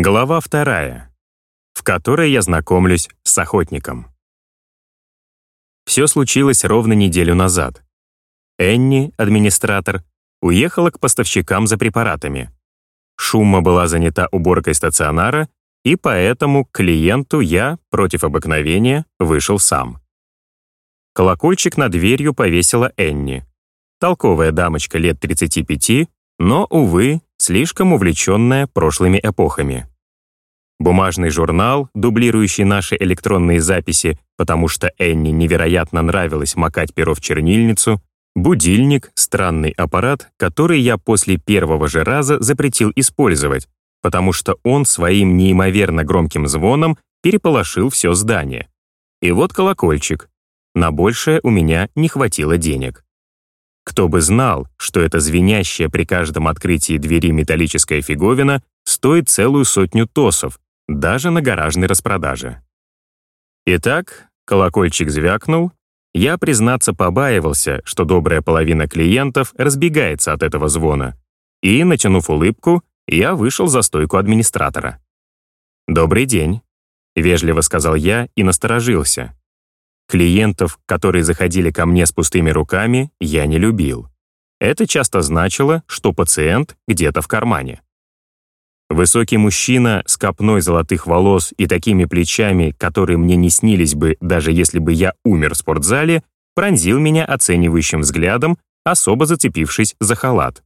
Глава вторая, в которой я знакомлюсь с охотником. Все случилось ровно неделю назад. Энни, администратор, уехала к поставщикам за препаратами. Шума была занята уборкой стационара, и поэтому к клиенту я, против обыкновения, вышел сам. Колокольчик над дверью повесила Энни. Толковая дамочка лет 35, но, увы, слишком увлеченная прошлыми эпохами. Бумажный журнал, дублирующий наши электронные записи, потому что Энни невероятно нравилось макать перо в чернильницу, будильник, странный аппарат, который я после первого же раза запретил использовать, потому что он своим неимоверно громким звоном переполошил все здание. И вот колокольчик. На большее у меня не хватило денег. Кто бы знал, что эта звенящая при каждом открытии двери металлическая фиговина стоит целую сотню тосов, даже на гаражной распродаже. Итак, колокольчик звякнул. Я, признаться, побаивался, что добрая половина клиентов разбегается от этого звона. И, натянув улыбку, я вышел за стойку администратора. «Добрый день», — вежливо сказал я и насторожился. Клиентов, которые заходили ко мне с пустыми руками, я не любил. Это часто значило, что пациент где-то в кармане. Высокий мужчина с копной золотых волос и такими плечами, которые мне не снились бы, даже если бы я умер в спортзале, пронзил меня оценивающим взглядом, особо зацепившись за халат.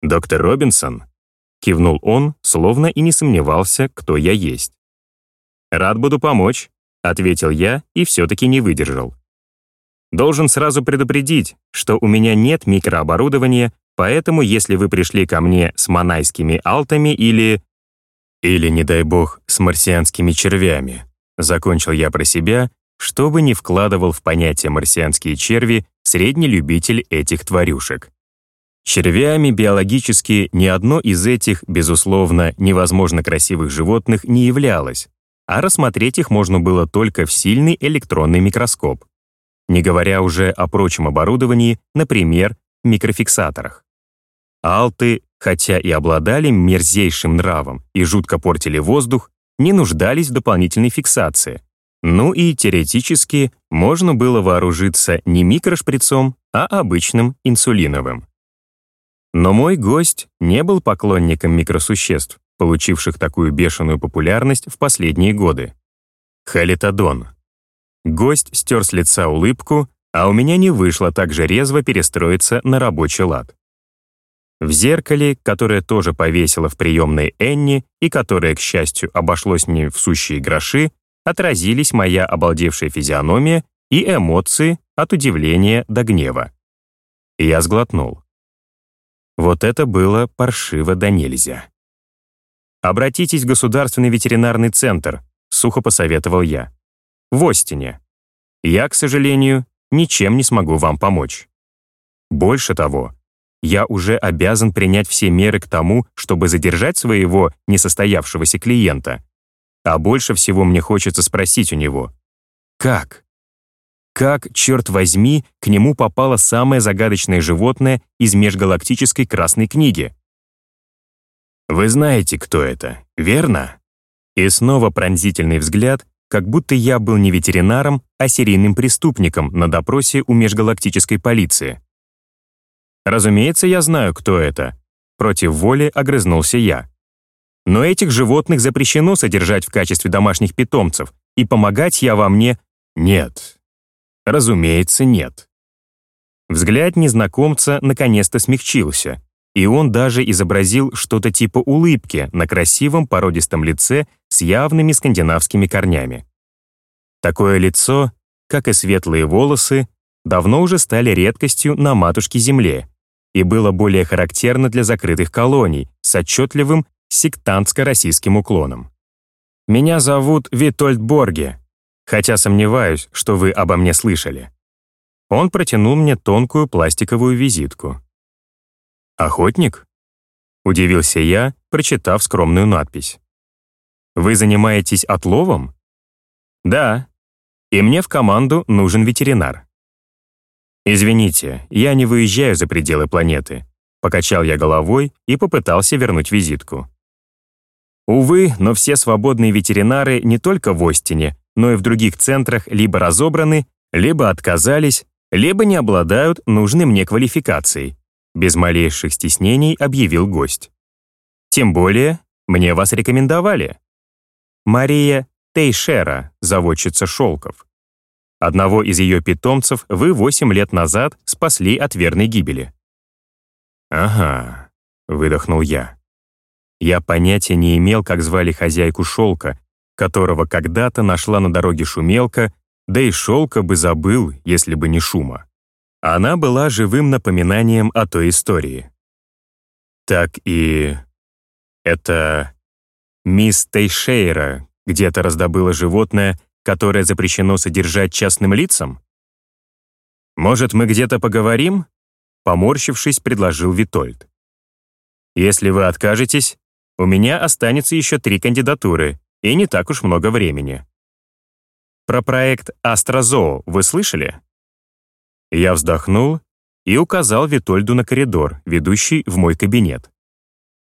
«Доктор Робинсон?» — кивнул он, словно и не сомневался, кто я есть. «Рад буду помочь», — ответил я и все-таки не выдержал. «Должен сразу предупредить, что у меня нет микрооборудования, поэтому если вы пришли ко мне с манайскими алтами или... Или, не дай бог, с марсианскими червями», закончил я про себя, чтобы не вкладывал в понятие «марсианские черви» средний любитель этих тварюшек. Червями биологически ни одно из этих, безусловно, невозможно красивых животных не являлось, а рассмотреть их можно было только в сильный электронный микроскоп, не говоря уже о прочем оборудовании, например, микрофиксаторах. Алты, хотя и обладали мерзейшим нравом и жутко портили воздух, не нуждались в дополнительной фиксации. Ну и теоретически можно было вооружиться не микрошприцом, а обычным инсулиновым. Но мой гость не был поклонником микросуществ, получивших такую бешеную популярность в последние годы. Халитодон. Гость стер с лица улыбку, а у меня не вышло так же резво перестроиться на рабочий лад. В зеркале, которое тоже повесила в приемной Энни и которое, к счастью, обошлось мне в сущие гроши, отразились моя обалдевшая физиономия и эмоции от удивления до гнева. Я сглотнул. Вот это было паршиво да нельзя. «Обратитесь в Государственный ветеринарный центр», — сухо посоветовал я. «В Остине. Я, к сожалению, ничем не смогу вам помочь. Больше того, я уже обязан принять все меры к тому, чтобы задержать своего несостоявшегося клиента. А больше всего мне хочется спросить у него, как? Как, черт возьми, к нему попало самое загадочное животное из межгалактической красной книги? Вы знаете, кто это, верно? И снова пронзительный взгляд, как будто я был не ветеринаром, а серийным преступником на допросе у межгалактической полиции. Разумеется, я знаю, кто это. Против воли огрызнулся я. Но этих животных запрещено содержать в качестве домашних питомцев, и помогать я вам не... Нет. Разумеется, нет. Взгляд незнакомца наконец-то смягчился, и он даже изобразил что-то типа улыбки на красивом породистом лице с явными скандинавскими корнями. Такое лицо, как и светлые волосы, давно уже стали редкостью на матушке Земле и было более характерно для закрытых колоний с отчетливым сектантско-российским уклоном. «Меня зовут Витольд Борге, хотя сомневаюсь, что вы обо мне слышали». Он протянул мне тонкую пластиковую визитку. «Охотник?» — удивился я, прочитав скромную надпись. «Вы занимаетесь отловом?» «Да. И мне в команду нужен ветеринар». «Извините, я не выезжаю за пределы планеты», — покачал я головой и попытался вернуть визитку. Увы, но все свободные ветеринары не только в Остине, но и в других центрах либо разобраны, либо отказались, либо не обладают нужной мне квалификацией, без малейших стеснений объявил гость. Тем более, мне вас рекомендовали. Мария Тейшера, заводчица шелков. Одного из ее питомцев вы 8 лет назад спасли от верной гибели. «Ага», — выдохнул я. Я понятия не имел, как звали хозяйку шелка, которого когда-то нашла на дороге шумелка, да и шелка бы забыл, если бы не шума. Она была живым напоминанием о той истории. Так и... Это... Мисс Тейшейра где-то раздобыла животное, которое запрещено содержать частным лицам? «Может, мы где-то поговорим?» Поморщившись, предложил Витольд. «Если вы откажетесь, у меня останется еще три кандидатуры, и не так уж много времени. Про проект «Астрозоо» вы слышали? Я вздохнул и указал Витольду на коридор, ведущий в мой кабинет.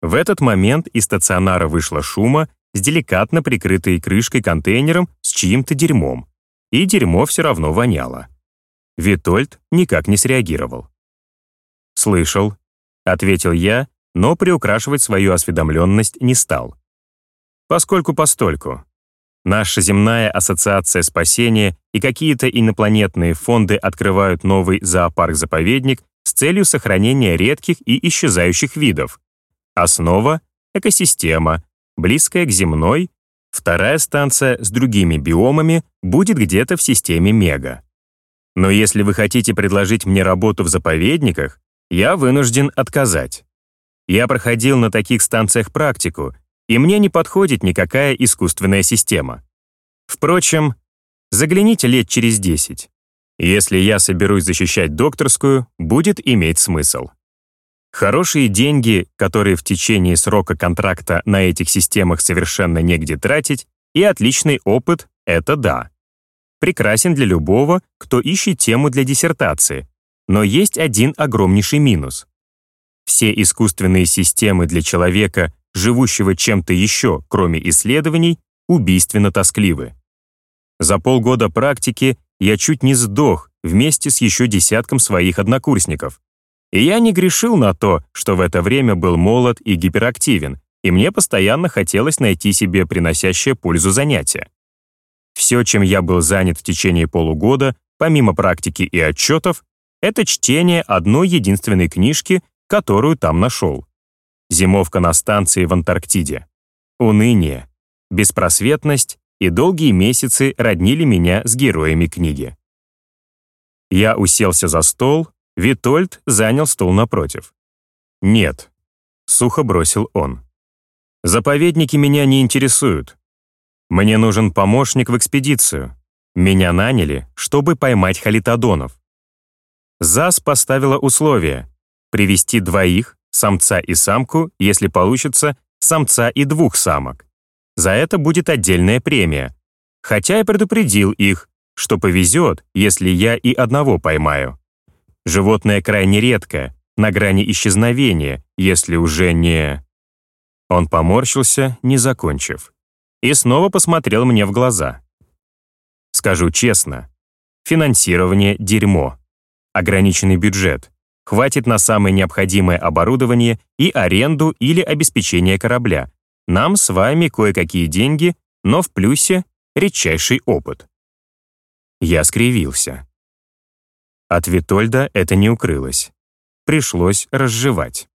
В этот момент из стационара вышло шума с деликатно прикрытой крышкой контейнером с чьим-то дерьмом, и дерьмо все равно воняло. Витольд никак не среагировал. «Слышал», — ответил я но приукрашивать свою осведомленность не стал. Поскольку-постольку. Наша земная ассоциация спасения и какие-то инопланетные фонды открывают новый зоопарк-заповедник с целью сохранения редких и исчезающих видов. Основа — экосистема, близкая к земной, вторая станция с другими биомами будет где-то в системе Мега. Но если вы хотите предложить мне работу в заповедниках, я вынужден отказать. Я проходил на таких станциях практику, и мне не подходит никакая искусственная система. Впрочем, загляните лет через 10. Если я соберусь защищать докторскую, будет иметь смысл. Хорошие деньги, которые в течение срока контракта на этих системах совершенно негде тратить, и отличный опыт — это да. Прекрасен для любого, кто ищет тему для диссертации. Но есть один огромнейший минус. Все искусственные системы для человека, живущего чем-то еще, кроме исследований, убийственно тоскливы. За полгода практики я чуть не сдох вместе с еще десятком своих однокурсников. И я не грешил на то, что в это время был молод и гиперактивен, и мне постоянно хотелось найти себе приносящее пользу занятие. Все, чем я был занят в течение полугода, помимо практики и отчетов, это чтение одной единственной книжки которую там нашел. Зимовка на станции в Антарктиде. Уныние, беспросветность и долгие месяцы роднили меня с героями книги. Я уселся за стол, Витольд занял стол напротив. «Нет», — сухо бросил он. «Заповедники меня не интересуют. Мне нужен помощник в экспедицию. Меня наняли, чтобы поймать халитодонов. ЗАС поставила условие привести двоих, самца и самку, если получится, самца и двух самок. За это будет отдельная премия. Хотя я предупредил их, что повезет, если я и одного поймаю. Животное крайне редкое, на грани исчезновения, если уже не... Он поморщился, не закончив. И снова посмотрел мне в глаза. Скажу честно, финансирование — дерьмо. Ограниченный бюджет хватит на самое необходимое оборудование и аренду или обеспечение корабля. Нам с вами кое-какие деньги, но в плюсе редчайший опыт. Я скривился. От Витольда это не укрылось. Пришлось разжевать.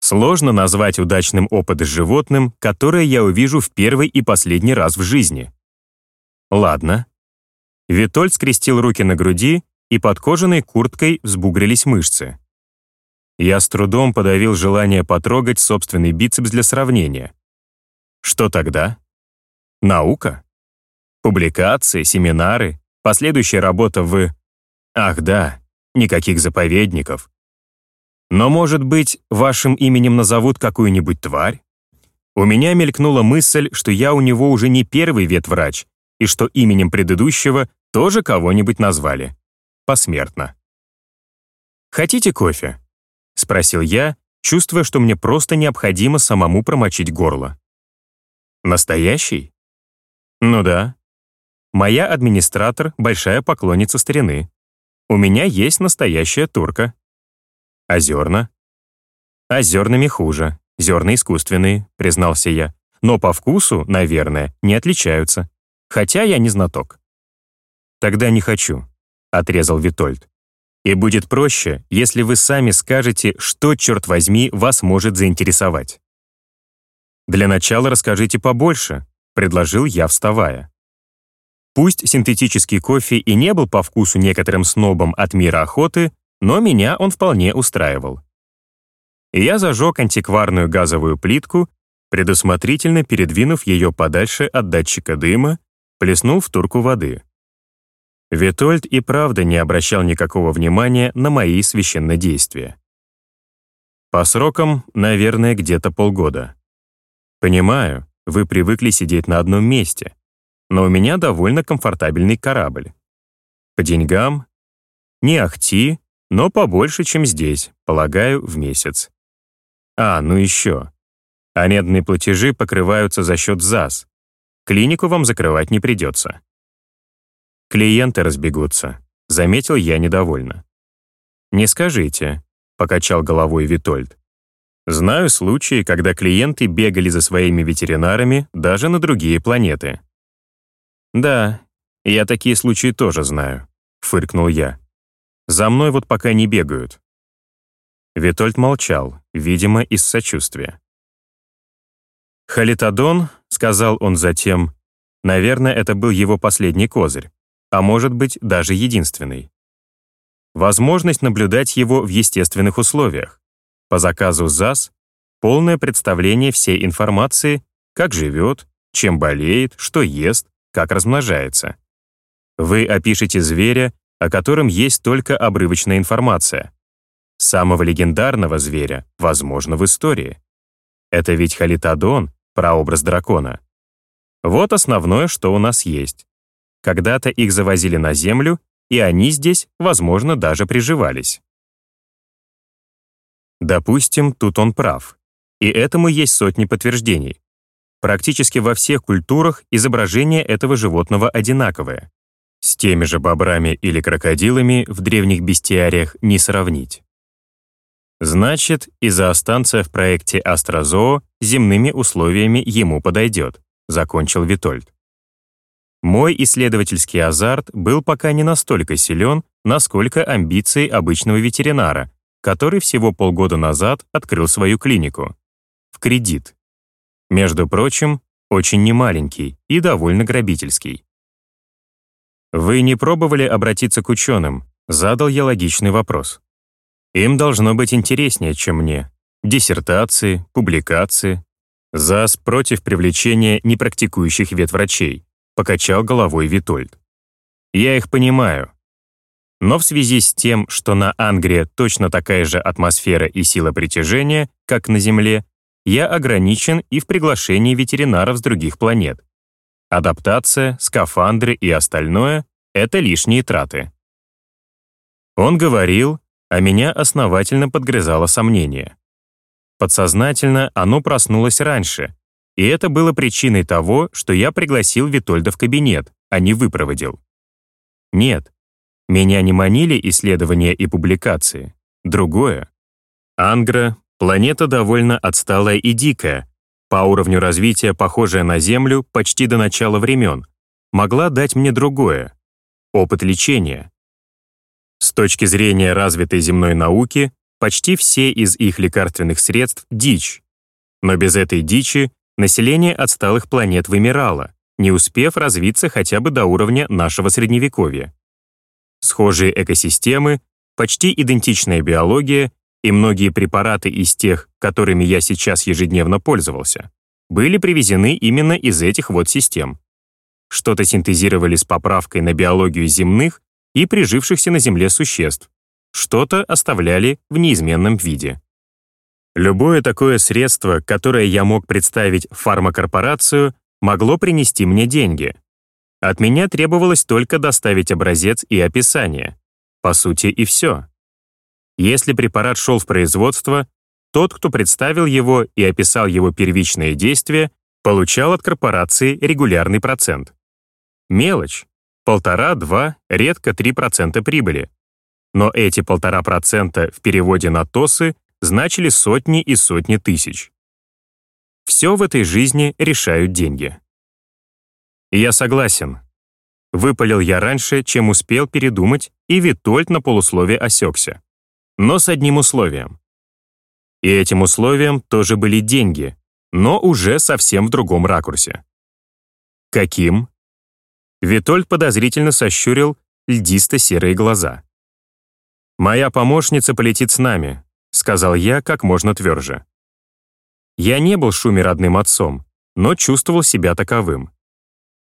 Сложно назвать удачным опыт с животным, которое я увижу в первый и последний раз в жизни. Ладно. Витольд скрестил руки на груди и под кожаной курткой взбугрились мышцы. Я с трудом подавил желание потрогать собственный бицепс для сравнения. Что тогда? Наука? Публикации, семинары, последующая работа в... Ах да, никаких заповедников. Но, может быть, вашим именем назовут какую-нибудь тварь? У меня мелькнула мысль, что я у него уже не первый ветврач, и что именем предыдущего тоже кого-нибудь назвали посмертно. «Хотите кофе?» — спросил я, чувствуя, что мне просто необходимо самому промочить горло. Настоящий? Ну да. Моя администратор — большая поклонница старины. У меня есть настоящая турка. А зерна? А зернами хуже. Зерна искусственные, признался я. Но по вкусу, наверное, не отличаются. Хотя я не знаток. Тогда не хочу, отрезал Витольд. И будет проще, если вы сами скажете, что, черт возьми, вас может заинтересовать. Для начала расскажите побольше, предложил я, вставая. Пусть синтетический кофе и не был по вкусу некоторым снобам от мира охоты, но меня он вполне устраивал. Я зажег антикварную газовую плитку, предусмотрительно передвинув ее подальше от датчика дыма, плеснул в турку воды. Витольд и правда не обращал никакого внимания на мои священнодействия. По срокам, наверное, где-то полгода. Понимаю, вы привыкли сидеть на одном месте, но у меня довольно комфортабельный корабль. По деньгам не ахти, но побольше, чем здесь, полагаю, в месяц. А, ну еще. Арендные платежи покрываются за счет ЗАС. Клинику вам закрывать не придется. Клиенты разбегутся, заметил я недовольно. Не скажите, покачал головой Витольд. Знаю случаи, когда клиенты бегали за своими ветеринарами даже на другие планеты. «Да, я такие случаи тоже знаю», — фыркнул я. «За мной вот пока не бегают». Витольд молчал, видимо, из сочувствия. «Халитодон», — сказал он затем, — «наверное, это был его последний козырь а может быть даже единственный. Возможность наблюдать его в естественных условиях. По заказу ЗАС полное представление всей информации, как живет, чем болеет, что ест, как размножается. Вы опишете зверя, о котором есть только обрывочная информация. Самого легендарного зверя, возможно, в истории. Это ведь Халитодон, прообраз дракона. Вот основное, что у нас есть. Когда-то их завозили на Землю, и они здесь, возможно, даже приживались. Допустим, тут он прав. И этому есть сотни подтверждений. Практически во всех культурах изображение этого животного одинаковое. С теми же бобрами или крокодилами в древних бестиариях не сравнить. Значит, изостанция в проекте Астрозоо земными условиями ему подойдет, закончил Витольд. Мой исследовательский азарт был пока не настолько силен, насколько амбиции обычного ветеринара, который всего полгода назад открыл свою клинику. В кредит. Между прочим, очень немаленький и довольно грабительский. «Вы не пробовали обратиться к ученым?» Задал я логичный вопрос. Им должно быть интереснее, чем мне. Диссертации, публикации. ЗАС против привлечения непрактикующих ветврачей. Покачал головой Витольд. Я их понимаю. Но в связи с тем, что на Ангре точно такая же атмосфера и сила притяжения, как на Земле, я ограничен и в приглашении ветеринаров с других планет. Адаптация, скафандры и остальное — это лишние траты. Он говорил, а меня основательно подгрызало сомнение. Подсознательно оно проснулось раньше, и это было причиной того, что я пригласил Витольда в кабинет, а не выпроводил. Нет, меня не манили исследования и публикации. Другое. Ангра — планета довольно отсталая и дикая, по уровню развития похожая на Землю почти до начала времен, могла дать мне другое — опыт лечения. С точки зрения развитой земной науки, почти все из их лекарственных средств — дичь. Но без этой дичи население отсталых планет вымирало, не успев развиться хотя бы до уровня нашего Средневековья. Схожие экосистемы, почти идентичная биология и многие препараты из тех, которыми я сейчас ежедневно пользовался, были привезены именно из этих вот систем. Что-то синтезировали с поправкой на биологию земных и прижившихся на Земле существ, что-то оставляли в неизменном виде. Любое такое средство, которое я мог представить в фармакорпорацию, могло принести мне деньги. От меня требовалось только доставить образец и описание. По сути, и все. Если препарат шел в производство, тот, кто представил его и описал его первичные действия, Получал от корпорации регулярный процент. Мелочь. Полтора-два, редко 3% прибыли. Но эти полтора процента в переводе на ТОСы значили сотни и сотни тысяч. Все в этой жизни решают деньги. Я согласен. Выпалил я раньше, чем успел передумать, и Витольд на полусловие осекся. Но с одним условием. И этим условием тоже были деньги, но уже совсем в другом ракурсе. Каким? Витольд подозрительно сощурил льдисто-серые глаза. «Моя помощница полетит с нами», — сказал я как можно тверже. Я не был Шуме родным отцом, но чувствовал себя таковым.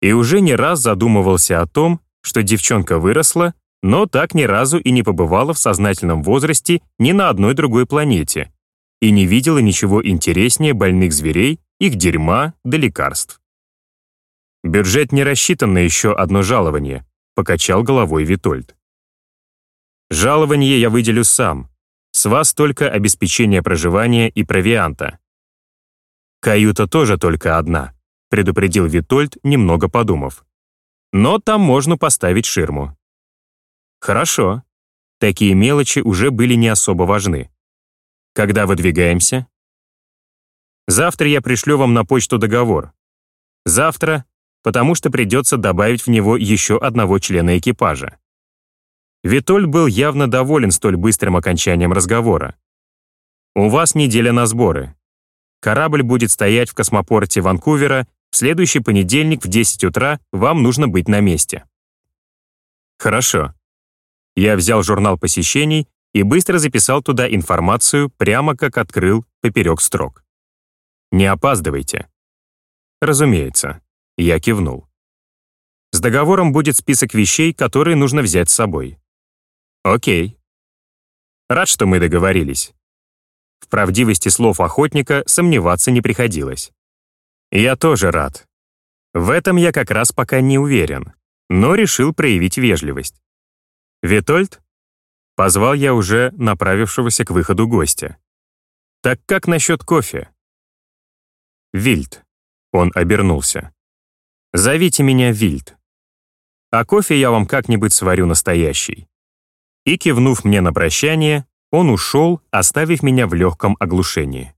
И уже не раз задумывался о том, что девчонка выросла, но так ни разу и не побывала в сознательном возрасте ни на одной другой планете и не видела ничего интереснее больных зверей, их дерьма да лекарств. «Бюджет не рассчитан на еще одно жалование», — покачал головой Витольд. «Жалование я выделю сам. С вас только обеспечение проживания и провианта. Каюта тоже только одна», — предупредил Витольд, немного подумав. «Но там можно поставить ширму». «Хорошо. Такие мелочи уже были не особо важны. Когда выдвигаемся?» «Завтра я пришлю вам на почту договор. Завтра, потому что придется добавить в него еще одного члена экипажа». Витоль был явно доволен столь быстрым окончанием разговора. «У вас неделя на сборы. Корабль будет стоять в космопорте Ванкувера, в следующий понедельник в 10 утра вам нужно быть на месте». «Хорошо». Я взял журнал посещений и быстро записал туда информацию, прямо как открыл поперек строк. «Не опаздывайте». «Разумеется», — я кивнул. «С договором будет список вещей, которые нужно взять с собой». «Окей». «Рад, что мы договорились». В правдивости слов охотника сомневаться не приходилось. «Я тоже рад. В этом я как раз пока не уверен, но решил проявить вежливость. Витольд, Позвал я уже направившегося к выходу гостя. «Так как насчет кофе?» «Вильд». Он обернулся. «Зовите меня Вильд. А кофе я вам как-нибудь сварю настоящий». И, кивнув мне на прощание, он ушел, оставив меня в легком оглушении.